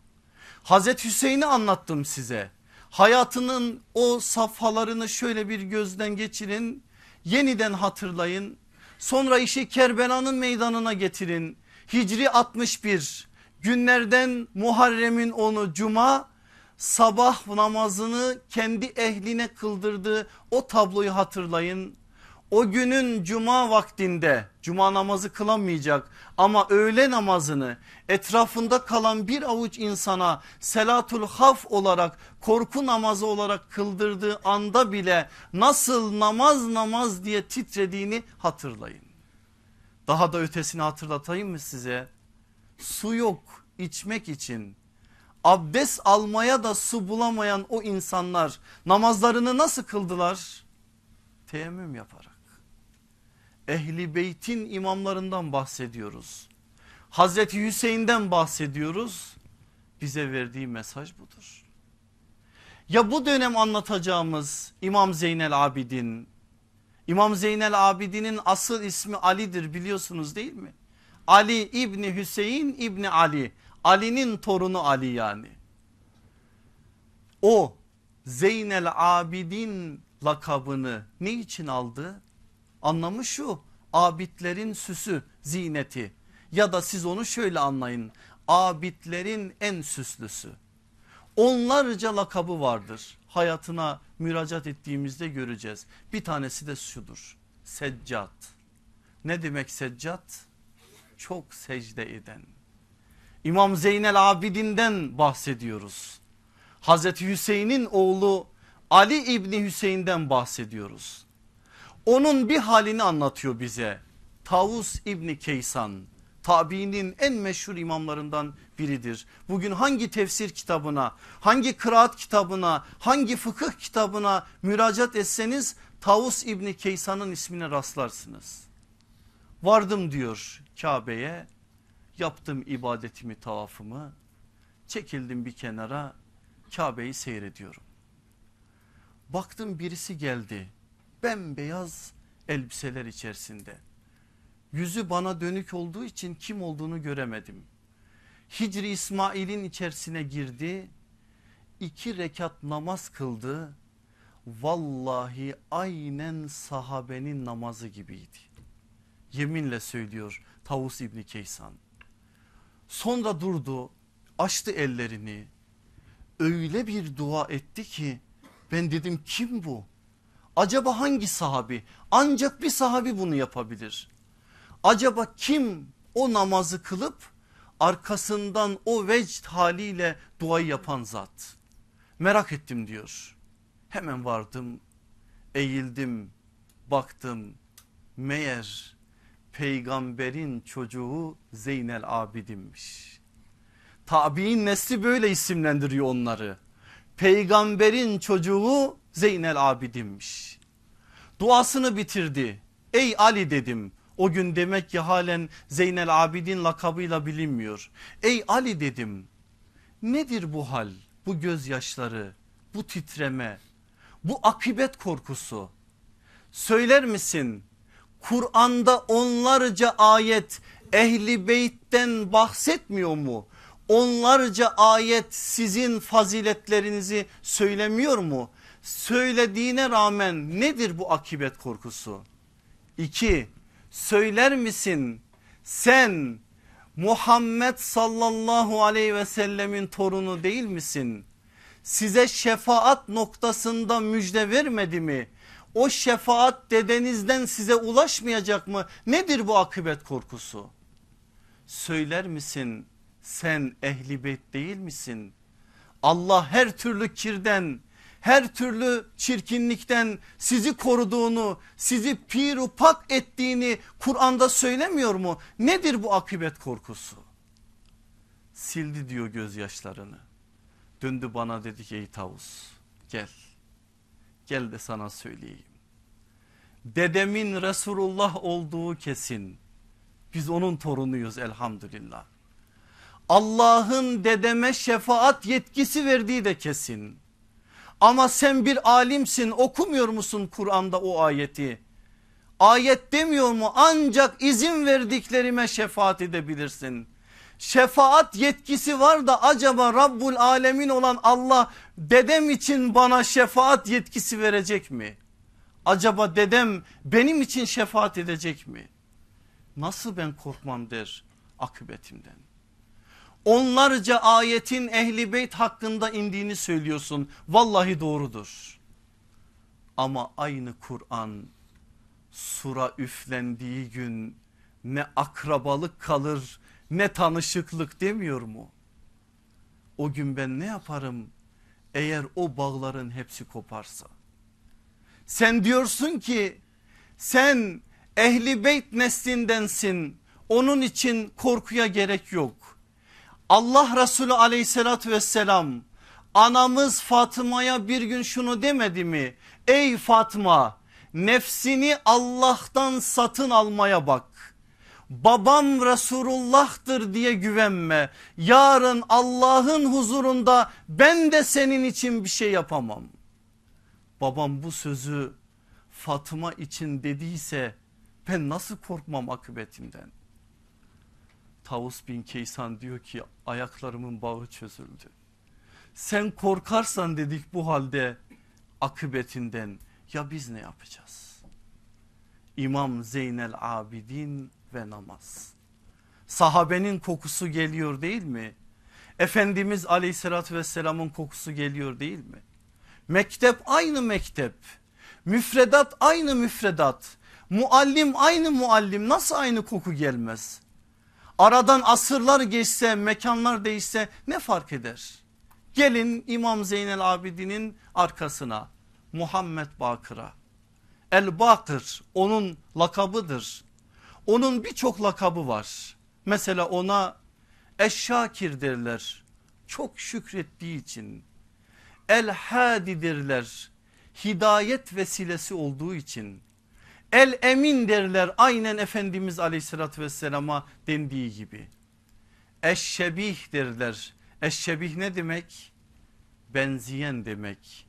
Hazreti Hüseyin'i anlattım size. Hayatının o safhalarını şöyle bir gözden geçirin. Yeniden hatırlayın. Sonra işi Kerbela'nın meydanına getirin. Hicri 61 günlerden Muharrem'in onu cuma sabah namazını kendi ehline kıldırdığı o tabloyu hatırlayın o günün cuma vaktinde cuma namazı kılamayacak ama öğle namazını etrafında kalan bir avuç insana selatul haf olarak korku namazı olarak kıldırdığı anda bile nasıl namaz namaz diye titrediğini hatırlayın. Daha da ötesini hatırlatayım mı size? Su yok içmek için abdest almaya da su bulamayan o insanlar namazlarını nasıl kıldılar? Teyemmüm yaparak ehli beytin imamlarından bahsediyoruz. Hazreti Hüseyin'den bahsediyoruz. Bize verdiği mesaj budur. Ya bu dönem anlatacağımız İmam Zeynel Abidin. İmam Zeynel Abidin'in asıl ismi Ali'dir biliyorsunuz değil mi? Ali İbni Hüseyin İbni Ali. Ali'nin torunu Ali yani. O Zeynel Abidin lakabını ne için aldı? Anlamı şu abidlerin süsü zineti ya da siz onu şöyle anlayın abidlerin en süslüsü. Onlarca lakabı vardır hayatına müracaat ettiğimizde göreceğiz. Bir tanesi de şudur seccat. Ne demek seccat? Çok secde eden. İmam Zeynel Abidin'den bahsediyoruz. Hazreti Hüseyin'in oğlu Ali İbni Hüseyin'den bahsediyoruz. Onun bir halini anlatıyor bize. Tavus İbni Keysan tabiinin en meşhur imamlarından biridir. Bugün hangi tefsir kitabına, hangi kıraat kitabına, hangi fıkıh kitabına müracaat etseniz Tavus İbni Keysan'ın ismine rastlarsınız. Vardım diyor Kabe'ye yaptım ibadetimi tavafımı çekildim bir kenara Kabe'yi seyrediyorum. Baktım birisi geldi bembeyaz elbiseler içerisinde. Yüzü bana dönük olduğu için kim olduğunu göremedim. Hicri İsmail'in içerisine girdi. iki rekat namaz kıldı. Vallahi aynen sahabenin namazı gibiydi. Yeminle söylüyor Tavus İbni Keysan. Sonra durdu açtı ellerini öyle bir dua etti ki ben dedim kim bu? Acaba hangi sahabi? Ancak bir sahabi bunu yapabilir. Acaba kim o namazı kılıp arkasından o vecd haliyle duayı yapan zat? Merak ettim diyor. Hemen vardım, eğildim, baktım. Meğer peygamberin çocuğu Zeynel Abidin'miş. Tabi'in nesli böyle isimlendiriyor onları. Peygamberin çocuğu Zeynel Abidin'miş. Duasını bitirdi. Ey Ali dedim. O gün demek ki halen Zeynel Abidin lakabıyla bilinmiyor. Ey Ali dedim. Nedir bu hal? Bu gözyaşları, bu titreme, bu akıbet korkusu. Söyler misin? Kur'an'da onlarca ayet ehli beytten bahsetmiyor mu? Onlarca ayet sizin faziletlerinizi söylemiyor mu? Söylediğine rağmen nedir bu akibet korkusu? İki, söyler misin sen Muhammed sallallahu aleyhi ve sellemin torunu değil misin? Size şefaat noktasında müjde vermedi mi? O şefaat dedenizden size ulaşmayacak mı? Nedir bu akıbet korkusu? Söyler misin sen ehli beyt değil misin? Allah her türlü kirden her türlü çirkinlikten sizi koruduğunu, sizi pirupak ettiğini Kur'an'da söylemiyor mu? Nedir bu akıbet korkusu? Sildi diyor gözyaşlarını. Döndü bana dedi ki ey tavus gel. Gel de sana söyleyeyim. Dedemin Resulullah olduğu kesin. Biz onun torunuyuz elhamdülillah. Allah'ın dedeme şefaat yetkisi verdiği de kesin. Ama sen bir alimsin okumuyor musun Kur'an'da o ayeti? Ayet demiyor mu ancak izin verdiklerime şefaat edebilirsin. Şefaat yetkisi var da acaba Rabbul Alemin olan Allah dedem için bana şefaat yetkisi verecek mi? Acaba dedem benim için şefaat edecek mi? Nasıl ben korkmam der akıbetimden. Onlarca ayetin ehli beyt hakkında indiğini söylüyorsun. Vallahi doğrudur. Ama aynı Kur'an sura üflendiği gün ne akrabalık kalır ne tanışıklık demiyor mu? O gün ben ne yaparım eğer o bağların hepsi koparsa? Sen diyorsun ki sen ehli beyt neslindensin onun için korkuya gerek yok. Allah Resulü aleyhissalatü vesselam anamız Fatıma'ya bir gün şunu demedi mi? Ey Fatma nefsini Allah'tan satın almaya bak. Babam Resulullah'tır diye güvenme. Yarın Allah'ın huzurunda ben de senin için bir şey yapamam. Babam bu sözü Fatıma için dediyse ben nasıl korkmam akıbetimden? Tavus bin Keysan diyor ki ayaklarımın bağı çözüldü. Sen korkarsan dedik bu halde akıbetinden ya biz ne yapacağız? İmam Zeynel Abidin ve namaz. Sahabenin kokusu geliyor değil mi? Efendimiz aleyhissalatü vesselamın kokusu geliyor değil mi? Mektep aynı mektep. Müfredat aynı müfredat. Muallim aynı muallim nasıl aynı koku gelmez? Aradan asırlar geçse mekanlar değişse ne fark eder? Gelin İmam Zeynel Abidin'in arkasına Muhammed Bakır'a. El Bakır onun lakabıdır. Onun birçok lakabı var. Mesela ona Eşşakir derler. Çok şükrettiği için. El Hadidirler. Hidayet vesilesi olduğu için. El emin derler aynen Efendimiz aleyhissalatü vesselama dendiği gibi. Eşşebih derler. Eşşebih ne demek? Benzeyen demek.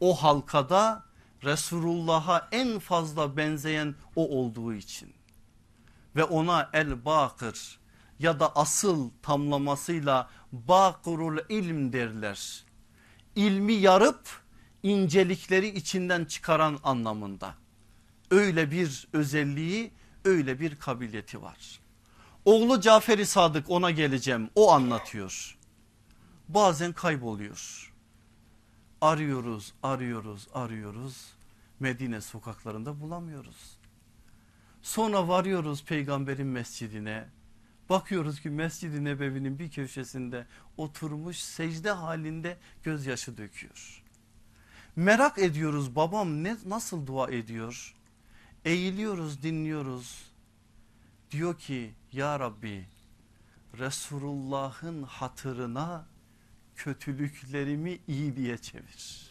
O halkada Resulullah'a en fazla benzeyen o olduğu için. Ve ona el bakır ya da asıl tamlamasıyla bakırul ilm derler. İlmi yarıp incelikleri içinden çıkaran anlamında öyle bir özelliği öyle bir kabiliyeti var. Oğlu Caferi Sadık ona geleceğim o anlatıyor. Bazen kayboluyor. Arıyoruz arıyoruz arıyoruz Medine sokaklarında bulamıyoruz. Sonra varıyoruz peygamberin mescidine. Bakıyoruz ki Mescid-i Nebevi'nin bir köşesinde oturmuş secde halinde gözyaşı döküyor. Merak ediyoruz babam ne nasıl dua ediyor? Eğiliyoruz dinliyoruz. Diyor ki ya Rabbi Resulullah'ın hatırına kötülüklerimi iyi diye çevir.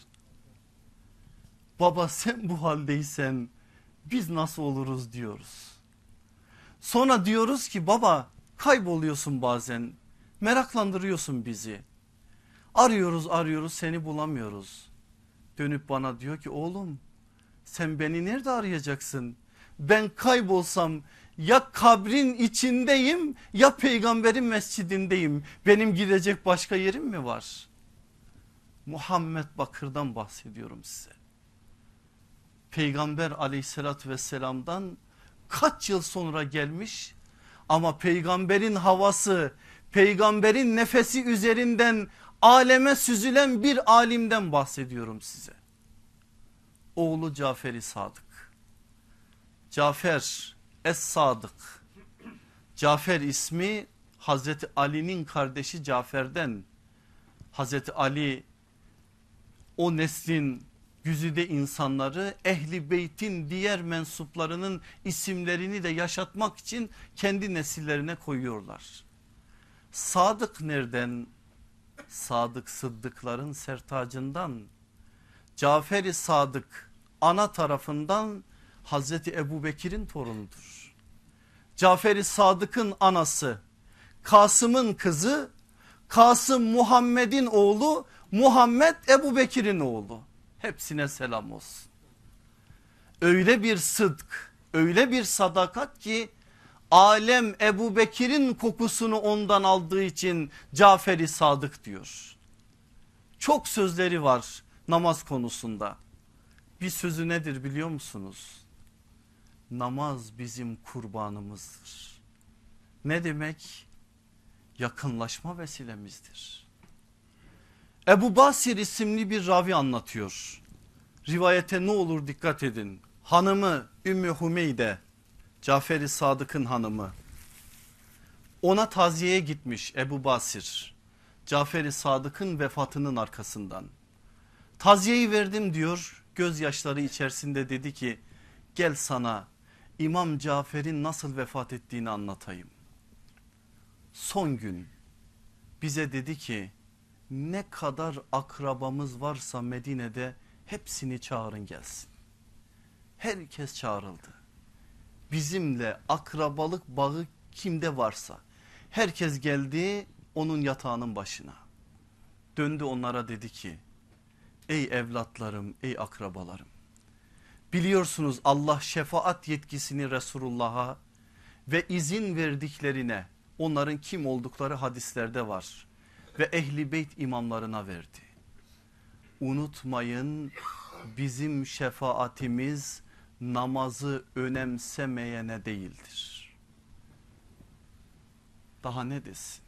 Baba sen bu haldeysen biz nasıl oluruz diyoruz. Sonra diyoruz ki baba kayboluyorsun bazen meraklandırıyorsun bizi. Arıyoruz arıyoruz seni bulamıyoruz. Dönüp bana diyor ki oğlum sen beni nerede arayacaksın? Ben kaybolsam ya kabrin içindeyim ya peygamberin mescidindeyim. Benim gidecek başka yerim mi var? Muhammed Bakır'dan bahsediyorum size. Peygamber aleyhissalatü vesselamdan kaç yıl sonra gelmiş ama peygamberin havası peygamberin nefesi üzerinden aleme süzülen bir alimden bahsediyorum size. Oğlu Cafer-i Sadık. Cafer Es-Sadık. Cafer ismi Hazreti Ali'nin kardeşi Cafer'den. Hazreti Ali o neslin güzide insanları ehli beytin diğer mensuplarının isimlerini de yaşatmak için kendi nesillerine koyuyorlar. Sadık nereden? Sadık Sıddıkların sertacından. Cafer-i Sadık ana tarafından Hazreti Ebu Bekir'in torunudur. Cafer-i Sadık'ın anası Kasım'ın kızı Kasım Muhammed'in oğlu Muhammed Ebu Bekir'in oğlu. Hepsine selam olsun. Öyle bir sıdk öyle bir sadakat ki alem Ebu Bekir'in kokusunu ondan aldığı için Cafer-i Sadık diyor. Çok sözleri var namaz konusunda. Bir sözü nedir biliyor musunuz? Namaz bizim kurbanımızdır. Ne demek? Yakınlaşma vesilemizdir. Ebu Basir isimli bir ravi anlatıyor. Rivayete ne olur dikkat edin. Hanımı Ümmü Hümeyde Cafer-i Sadık'ın hanımı. Ona taziyeye gitmiş Ebu Basir. Cafer-i Sadık'ın vefatının arkasından. Taziyeyi verdim diyor gözyaşları içerisinde dedi ki gel sana İmam Cafer'in nasıl vefat ettiğini anlatayım. Son gün bize dedi ki ne kadar akrabamız varsa Medine'de hepsini çağırın gelsin. Herkes çağrıldı. Bizimle akrabalık bağı kimde varsa herkes geldi onun yatağının başına. Döndü onlara dedi ki ey evlatlarım ey akrabalarım biliyorsunuz Allah şefaat yetkisini Resulullah'a ve izin verdiklerine onların kim oldukları hadislerde var ve ehli beyt imamlarına verdi. Unutmayın bizim şefaatimiz namazı önemsemeyene değildir. Daha ne desin?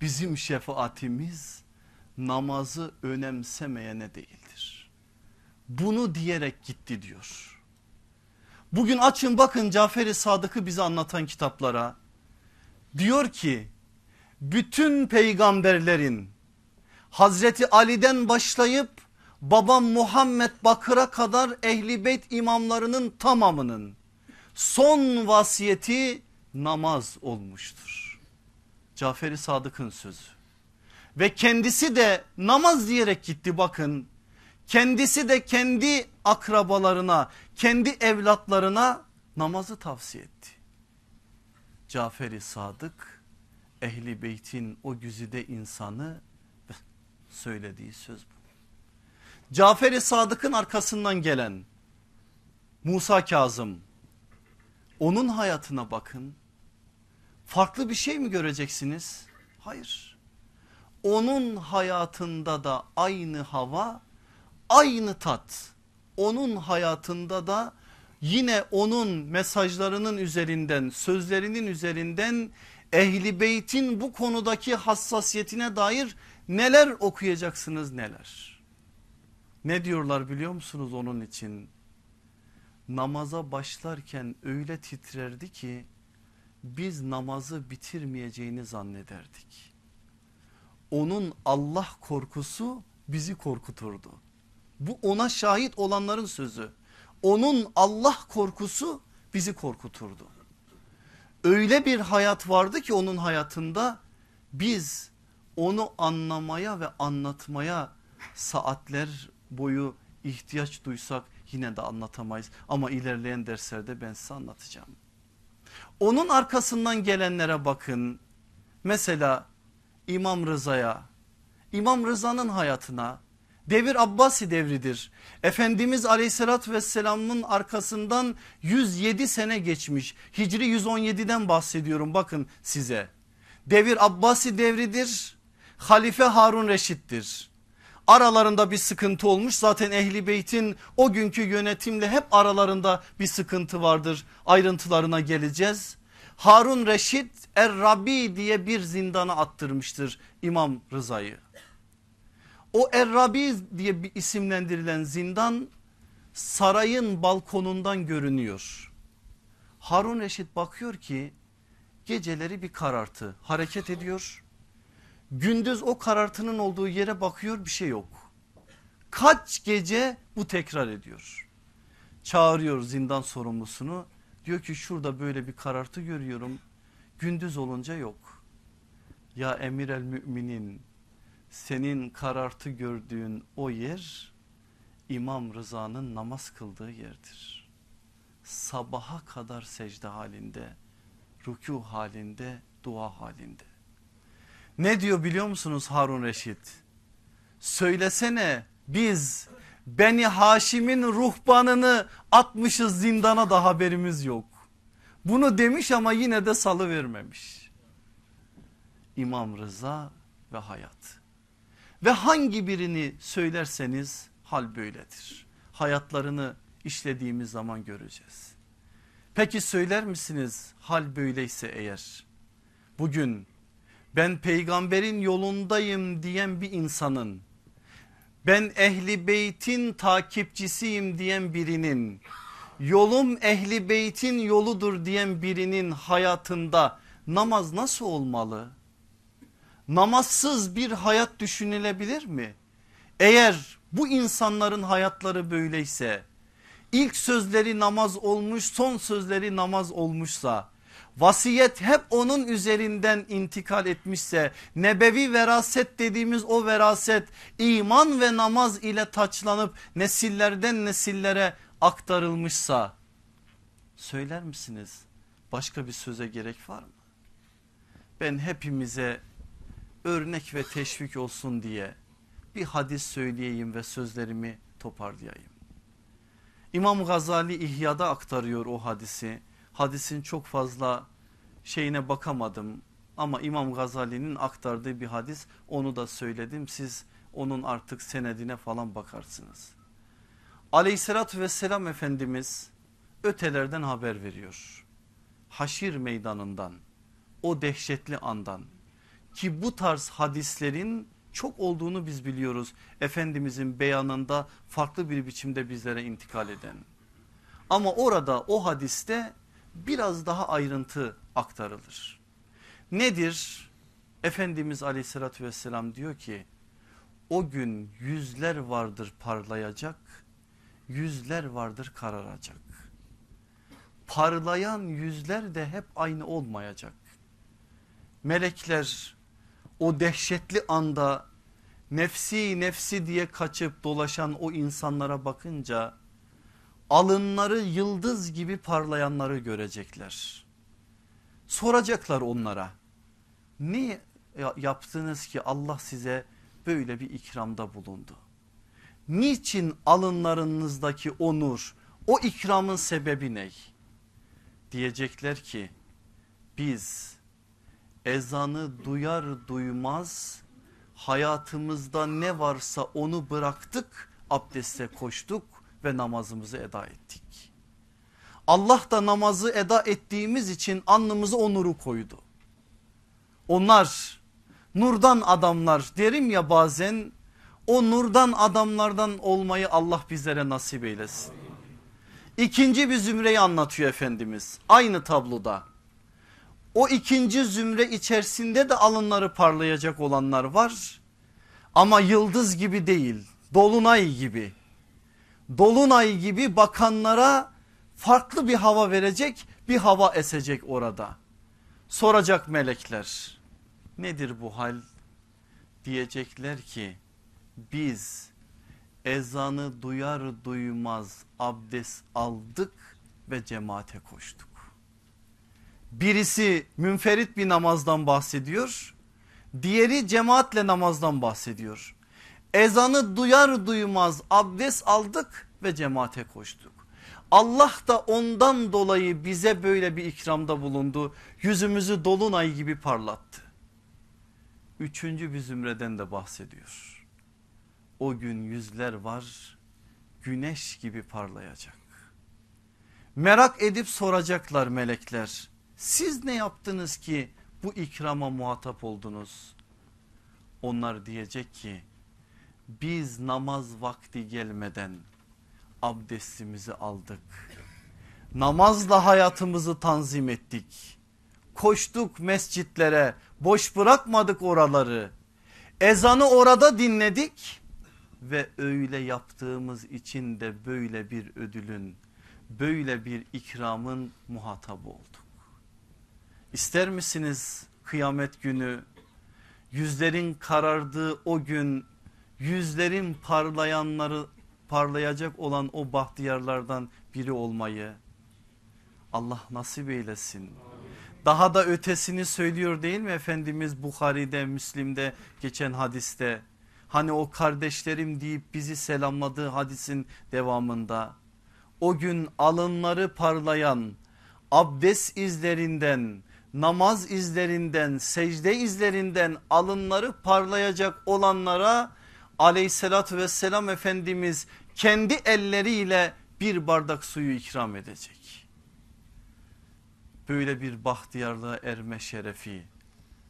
Bizim şefaatimiz namazı önemsemeyene değildir. Bunu diyerek gitti diyor. Bugün açın bakın Cafer-i Sadık'ı bize anlatan kitaplara. Diyor ki bütün peygamberlerin Hazreti Ali'den başlayıp babam Muhammed Bakır'a kadar ehli beyt imamlarının tamamının son vasiyeti namaz olmuştur. Cafer-i Sadık'ın sözü. Ve kendisi de namaz diyerek gitti bakın. Kendisi de kendi akrabalarına, kendi evlatlarına namazı tavsiye etti. Cafer-i Sadık ehli beytin o güzide insanı söylediği söz bu. Cafer-i Sadık'ın arkasından gelen Musa Kazım onun hayatına bakın. Farklı bir şey mi göreceksiniz? Hayır. Onun hayatında da aynı hava, aynı tat. Onun hayatında da yine onun mesajlarının üzerinden, sözlerinin üzerinden ehli beytin bu konudaki hassasiyetine dair neler okuyacaksınız neler. Ne diyorlar biliyor musunuz onun için? Namaza başlarken öyle titrerdi ki biz namazı bitirmeyeceğini zannederdik. Onun Allah korkusu bizi korkuturdu. Bu ona şahit olanların sözü. Onun Allah korkusu bizi korkuturdu. Öyle bir hayat vardı ki onun hayatında biz onu anlamaya ve anlatmaya saatler boyu ihtiyaç duysak yine de anlatamayız. Ama ilerleyen derslerde ben size anlatacağım. Onun arkasından gelenlere bakın. Mesela İmam Rıza'ya, İmam Rıza'nın hayatına devir Abbasi devridir. Efendimiz aleyhissalatü vesselamın arkasından 107 sene geçmiş. Hicri 117'den bahsediyorum bakın size. Devir Abbasi devridir. Halife Harun Reşit'tir. aralarında bir sıkıntı olmuş. Zaten Ehli Beyt'in o günkü yönetimle hep aralarında bir sıkıntı vardır. Ayrıntılarına geleceğiz. Harun Reşit Er-Rabi diye bir zindana attırmıştır İmam Rıza'yı. O Er-Rabi diye bir isimlendirilen zindan sarayın balkonundan görünüyor. Harun Reşit bakıyor ki geceleri bir karartı hareket ediyor. Gündüz o karartının olduğu yere bakıyor bir şey yok. Kaç gece bu tekrar ediyor. Çağırıyor zindan sorumlusunu. Diyor ki şurada böyle bir karartı görüyorum. Gündüz olunca yok. Ya emir el müminin senin karartı gördüğün o yer İmam Rıza'nın namaz kıldığı yerdir. Sabaha kadar secde halinde, rükû halinde, dua halinde. Ne diyor biliyor musunuz Harun Reşit? Söylesene biz Beni Haşim'in ruhbanını atmışız zindana da haberimiz yok. Bunu demiş ama yine de salı vermemiş. İmam Rıza ve hayat. Ve hangi birini söylerseniz hal böyledir. Hayatlarını işlediğimiz zaman göreceğiz. Peki söyler misiniz hal böyleyse eğer? Bugün ben peygamberin yolundayım diyen bir insanın ben ehli beytin takipçisiyim diyen birinin yolum ehli beytin yoludur diyen birinin hayatında namaz nasıl olmalı? Namazsız bir hayat düşünülebilir mi? Eğer bu insanların hayatları böyleyse ilk sözleri namaz olmuş son sözleri namaz olmuşsa vasiyet hep onun üzerinden intikal etmişse nebevi veraset dediğimiz o veraset iman ve namaz ile taçlanıp nesillerden nesillere aktarılmışsa söyler misiniz başka bir söze gerek var mı? Ben hepimize örnek ve teşvik olsun diye bir hadis söyleyeyim ve sözlerimi toparlayayım. İmam Gazali İhya'da aktarıyor o hadisi. Hadisin çok fazla şeyine bakamadım ama İmam Gazali'nin aktardığı bir hadis onu da söyledim. Siz onun artık senedine falan bakarsınız. Aleyhissalatü vesselam Efendimiz ötelerden haber veriyor. Haşir meydanından o dehşetli andan ki bu tarz hadislerin çok olduğunu biz biliyoruz. Efendimizin beyanında farklı bir biçimde bizlere intikal eden. Ama orada o hadiste biraz daha ayrıntı aktarılır. Nedir? Efendimiz aleyhissalatü vesselam diyor ki o gün yüzler vardır parlayacak, yüzler vardır kararacak. Parlayan yüzler de hep aynı olmayacak. Melekler o dehşetli anda nefsi nefsi diye kaçıp dolaşan o insanlara bakınca alınları yıldız gibi parlayanları görecekler. Soracaklar onlara ne yaptınız ki Allah size böyle bir ikramda bulundu? Niçin alınlarınızdaki o nur o ikramın sebebi ne? Diyecekler ki biz ezanı duyar duymaz hayatımızda ne varsa onu bıraktık abdeste koştuk ve namazımızı eda ettik. Allah da namazı eda ettiğimiz için alnımıza o nuru koydu. Onlar nurdan adamlar derim ya bazen o nurdan adamlardan olmayı Allah bizlere nasip eylesin. İkinci bir zümreyi anlatıyor Efendimiz aynı tabloda. O ikinci zümre içerisinde de alınları parlayacak olanlar var. Ama yıldız gibi değil dolunay gibi. Dolunay gibi bakanlara farklı bir hava verecek bir hava esecek orada. Soracak melekler nedir bu hal? Diyecekler ki biz ezanı duyar duymaz abdest aldık ve cemaate koştuk. Birisi münferit bir namazdan bahsediyor. Diğeri cemaatle namazdan bahsediyor. Ezanı duyar duymaz abdest aldık ve cemaate koştuk. Allah da ondan dolayı bize böyle bir ikramda bulundu. Yüzümüzü dolunay gibi parlattı. Üçüncü bir zümreden de bahsediyor. O gün yüzler var güneş gibi parlayacak. Merak edip soracaklar melekler. Siz ne yaptınız ki bu ikrama muhatap oldunuz? Onlar diyecek ki biz namaz vakti gelmeden abdestimizi aldık. Namazla hayatımızı tanzim ettik. Koştuk mescitlere boş bırakmadık oraları. Ezanı orada dinledik ve öyle yaptığımız için de böyle bir ödülün böyle bir ikramın muhatabı olduk. İster misiniz kıyamet günü yüzlerin karardığı o gün yüzlerin parlayanları parlayacak olan o bahtiyarlardan biri olmayı Allah nasip eylesin. Daha da ötesini söylüyor değil mi Efendimiz Bukhari'de Müslim'de geçen hadiste. Hani o kardeşlerim deyip bizi selamladığı hadisin devamında. O gün alınları parlayan abdest izlerinden namaz izlerinden secde izlerinden alınları parlayacak olanlara aleyhissalatü vesselam Efendimiz kendi elleriyle bir bardak suyu ikram edecek. Böyle bir bahtiyarlığa erme şerefi,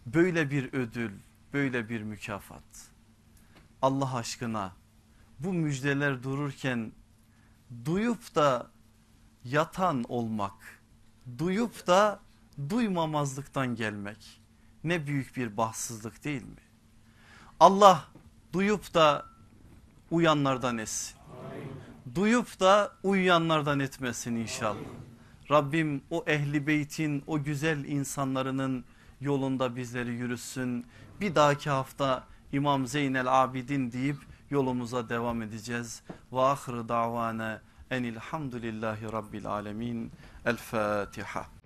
böyle bir ödül, böyle bir mükafat. Allah aşkına bu müjdeler dururken duyup da yatan olmak, duyup da duymamazlıktan gelmek ne büyük bir bahtsızlık değil mi? Allah duyup da uyanlardan etsin. Duyup da uyuyanlardan etmesin inşallah. Rabbim o ehli beytin o güzel insanlarının yolunda bizleri yürüsün. Bir dahaki hafta İmam Zeynel Abidin deyip yolumuza devam edeceğiz. Ve ahir davana enilhamdülillahi rabbil alemin. El Fatiha.